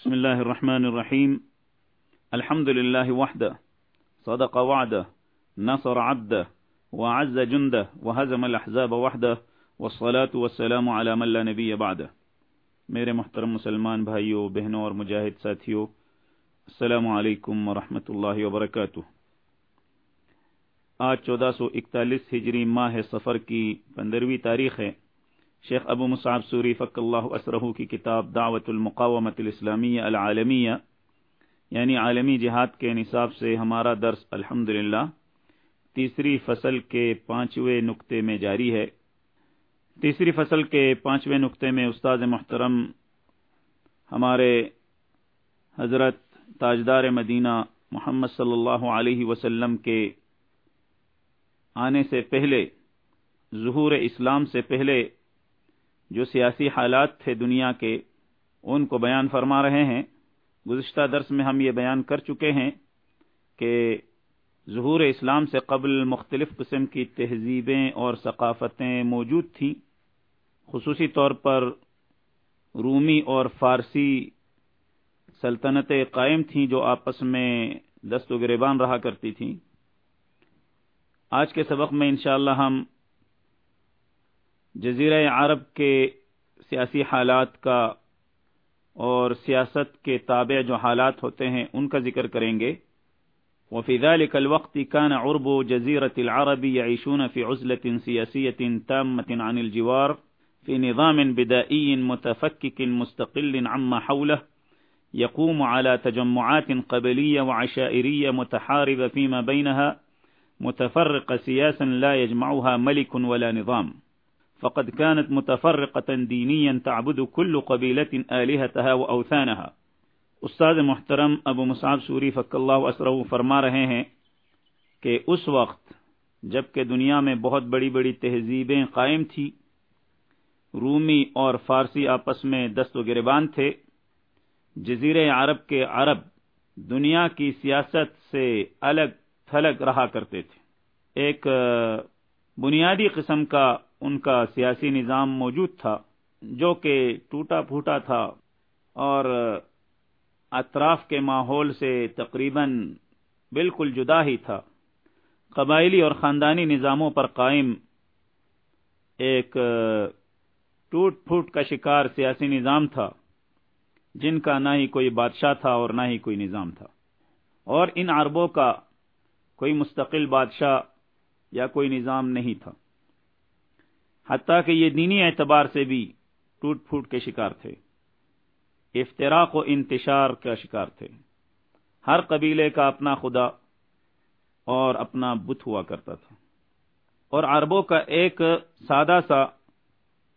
بسم الله الرحمن الرحيم. الحمد لله وحده. صدق وعده، نصر عبده، وعز جنده، وهزم الأحزاب وحده، والصلاة والسلام على من لا نبي بعده. میرے محترم مسلمان بھائیوں بہنوں اور مجاہد ساتھیوں السلام علیکم ورحمۃ اللہ وبرکاتہ. آج چودہ سو اکتالیس ہجری ماہ سفر کی پندرہویں تاریخ ہے۔ شیخ ابو مصعب سوری فق اللہ اسرہ کی کتاب دعوت المقامت الاسلامیہ العالمیہ یعنی عالمی جہاد کے نصاب سے ہمارا درس الحمد تیسری فصل کے پانچویں نقطے میں جاری ہے۔ تیسری فصل کے پانچویں نقطے میں استاد محترم ہمارے حضرت تاجدار مدینہ محمد صلی اللہ علیہ وسلم کے آنے سے پہلے، ظہور اسلام سے پہلے جو سیاسی حالات تھے دنیا کے، ان کو بیان فرما رہے ہیں۔ گزشتہ درس میں ہم یہ بیان کر چکے ہیں کہ ظہور اسلام سے قبل مختلف قسم کی تہذیبیں اور ثقافتیں موجود تھیں۔ خصوصی طور پر رومی اور فارسی سلطنتیں قائم تھیں جو آپس میں دست و گریبان رہا کرتی تھیں۔ آج کے سبق میں انشاءاللہ ہم جزیرہ عرب کے سیاسی حالات کا اور سیاست کے تابع جو حالات ہوتے ہیں، ان کا ذکر کریں گے۔ وفي ذلك الوقت كان عرب جزيرة العرب يعيشون في عزلة سياسية تامة عن الجوار في نظام بدائي متفكك مستقل عما حوله يقوم على تجمعات قبلية وعشائرية متحاربة فيما بينها متفرق سياسا لا يجمعها ملك ولا نظام۔ فقد كانت متفرقة دينيا تعبد كل قبيلة آلهتها وأوثانها. استاد محترم ابو مصعب سوری فق اللہ اسرہ فرما رہے ہیں کہ اس وقت جبکہ دنیا میں بہت بڑی بڑی تہذیبیں قائم تھی، رومی اور فارسی آپس میں دست و گربان تھے، جزیر عرب کے عرب دنیا کی سیاست سے الگ تھلگ رہا کرتے تھے۔ ایک بنیادی قسم کا ان کا سیاسی نظام موجود تھا، جو کہ ٹوٹا پھوٹا تھا اور اطراف کے ماحول سے تقریباً بالکل جدا ہی تھا۔ قبائلی اور خاندانی نظاموں پر قائم ایک ٹوٹ پھوٹ کا شکار سیاسی نظام تھا، جن کا نہ ہی کوئی بادشاہ تھا اور نہ ہی کوئی نظام تھا۔ اور ان عربوں کا کوئی مستقل بادشاہ یا کوئی نظام نہیں تھا۔ حتیٰ کہ یہ دینی اعتبار سے بھی ٹوٹ پھوٹ کے شکار تھے۔ افطراک و انتشار کا شکار تھے۔ ہر قبیلے کا اپنا خدا اور اپنا بت ہوا کرتا تھا۔ اور عربوں کا ایک سادہ سا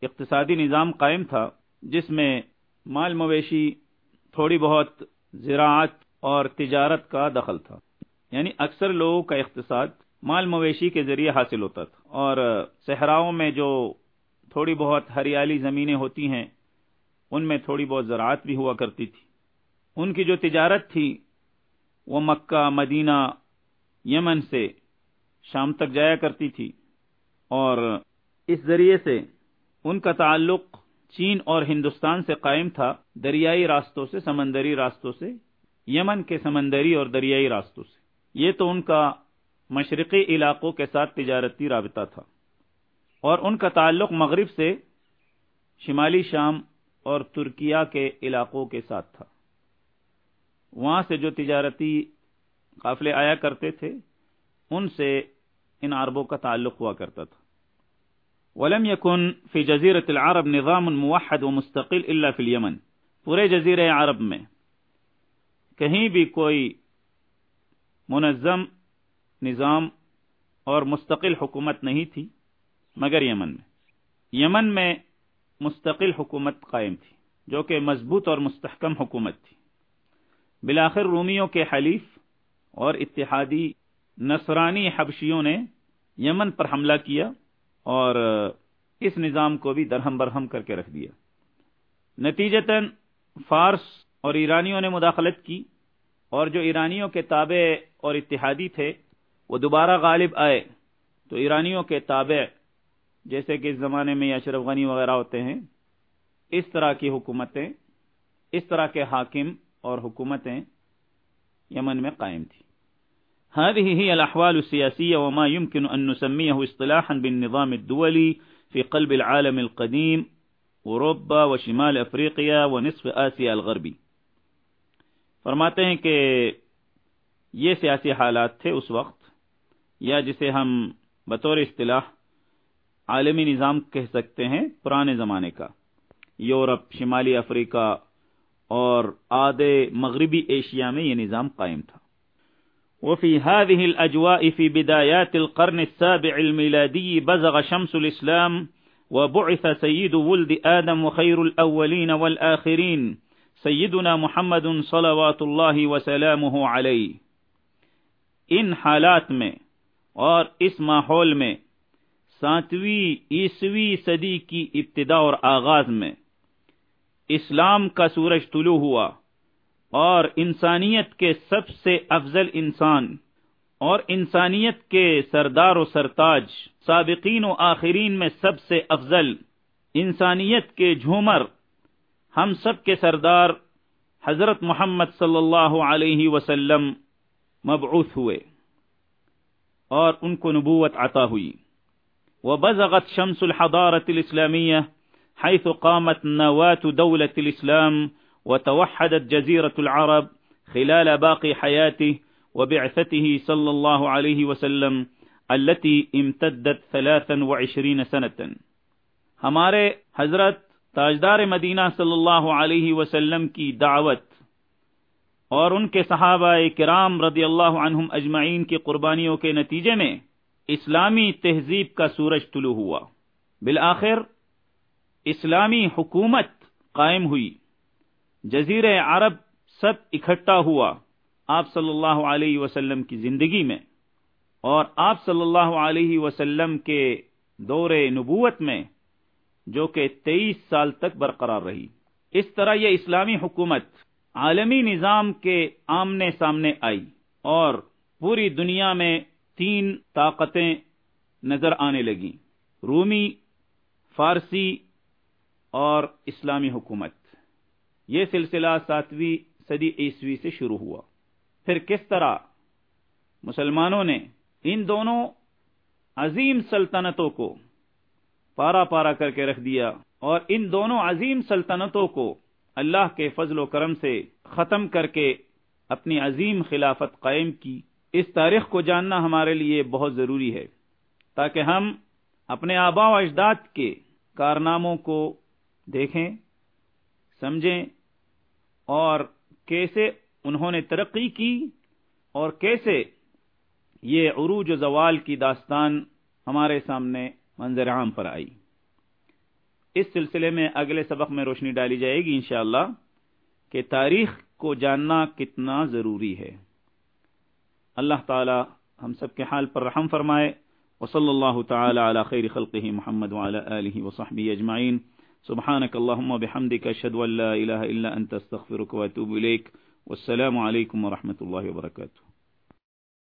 اقتصادی نظام قائم تھا، جس میں مال مویشی تھوڑی بہت زراعت اور تجارت کا دخل تھا۔ یعنی اکثر لوگوں کا اقتصاد مال مویشی کے ذریعے حاصل ہوتا تھا۔ اور صحراؤں میں جو تھوڑی بہت ہریالی زمینیں ہوتی ہیں، ان میں تھوڑی بہت زراعت بھی ہوا کرتی تھی۔ ان کی جو تجارت تھی، وہ مکہ، مدینہ، یمن سے شام تک جایا کرتی تھی۔ اور اس ذریعے سے ان کا تعلق چین اور ہندوستان سے قائم تھا۔ دریائی راستوں سے، سمندری راستوں سے، یمن کے سمندری اور دریائی راستوں سے۔ یہ تو ان کا مشرقی علاقوں کے ساتھ تجارتی رابطہ تھا اور ان کا تعلق مغرب سے شمالی شام اور ترکیہ کے علاقوں کے ساتھ تھا۔ وہاں سے جو تجارتی قافلے آیا کرتے تھے، ان سے ان عربوں کا تعلق ہوا کرتا تھا۔ ولم يكن في جزيرة العرب نظام موحد ومستقل الا في اليمن پورے جزیرے عرب میں کہیں بھی کوئی منظم نظام اور مستقل حکومت نہیں تھی، مگر یمن میں۔ یمن میں مستقل حکومت قائم تھی، جو کہ مضبوط اور مستحکم حکومت تھی۔ بلاخر رومیوں کے حلیف اور اتحادی نصرانی حبشیوں نے یمن پر حملہ کیا اور اس نظام کو بھی درہم برہم کر کے رکھ دیا۔ نتیجتاً فارس اور ایرانیوں نے مداخلت کی اور جو ایرانیوں کے تابع اور اتحادی تھے وہ دوبارہ غالب آئے تو ایرانیوں کے تابع، جیسے کہ اس زمانے میں اشرف غنی وغیرہ ہوتے ہیں، اس طرح کی حکومتیں، اس طرح کے حاکم اور حکومتیں یمن میں قائم تھی هذه هي الأحوال السياسية وما يمكن أن نسميه اصطلاحا بالنظام الدولي في قلب العالم القديم اوروبا وشمال افریقیا ونصف آسیا الغربی فرماتے ہیں کہ یہ سیاسی حالات تھے اس وقت یا جسے ہم بطور اصطلاح عالمی نظام کہہ سکتے ہیں، پرانے زمانے کا۔ یورپ، شمالی افریقہ اور آدھے مغربی ایشیا میں یہ نظام قائم تھا۔ وفي هذه الأجواء في بدايات القرن السابع الميلادي بزغ شمس الإسلام وبعث سيد ولد آدم وخير الأولين والآخرين سيدنا محمد صلوات الله وسلامه عليه ان حالات میں اور اس ماحول میں ساتویں عیسوی صدی کی ابتدا اور آغاز میں اسلام کا سورج طلوع ہوا اور انسانیت کے سب سے افضل انسان اور انسانیت کے سردار و سرتاج، سابقین و آخرین میں سب سے افضل انسانیت کے جھومر ہم سب کے سردار حضرت محمد صلی اللہ علیہ وسلم مبعوث ہوئے۔ اور ان کو نبوت عطا ہوئی۔ وبزغت شمس الحضارة الإسلامية حيث قامت نواة دولة الإسلام وتوحدت جزيرة العرب خلال باقي حياته وبعثته صلى الله عليه وسلم التي امتدت ثلاثا وعشرين سنة ہمارے حضرت تاجدار مدینہ صلی اللہ علیہ وسلم کی دعوت اور ان کے صحابہ کرام رضی اللہ عنہم اجمعین کی قربانیوں کے نتیجے میں اسلامی تہذیب کا سورج طلوع ہوا۔ بالآخر اسلامی حکومت قائم ہوئی۔ جزیر عرب سب اکٹھا ہوا آپ صلی اللہ علیہ وسلم کی زندگی میں۔ اور آپ صلی اللہ علیہ وسلم کے دور نبوت میں جو کہ تیئیس سال تک برقرار رہی۔ اس طرح یہ اسلامی حکومت عالمی نظام کے آمنے سامنے آئی اور پوری دنیا میں تین طاقتیں نظر آنے لگیں، رومی، فارسی اور اسلامی حکومت۔ یہ سلسلہ ساتویں صدی عیسوی سے شروع ہوا۔ پھر کس طرح مسلمانوں نے ان دونوں عظیم سلطنتوں کو پارا پارا کر کے رکھ دیا اور ان دونوں عظیم سلطنتوں کو اللہ کے فضل و کرم سے ختم کر کے اپنی عظیم خلافت قائم کی۔ اس تاریخ کو جاننا ہمارے لیے بہت ضروری ہے، تاکہ ہم اپنے آبا و اجداد کے کارناموں کو دیکھیں، سمجھیں، اور کیسے انہوں نے ترقی کی اور کیسے یہ عروج و زوال کی داستان ہمارے سامنے منظر عام پر آئی۔ اس سلسلے میں اگلے سبق میں روشنی ڈالی جائے گی انشاءاللہ کہ تاریخ کو جاننا کتنا ضروری ہے۔ اللہ تعالی ہم سب کے حال پر رحم فرمائے۔ وصلی اللہ تعالی علی خیر خلقہ محمد وعلی آلہ وصحبہ اجمعین۔ سبحانك اللهم وبحمدك اشهد ان لا اله الا انت استغفرك واتوب اليك والسلام عليكم ورحمه الله وبركاته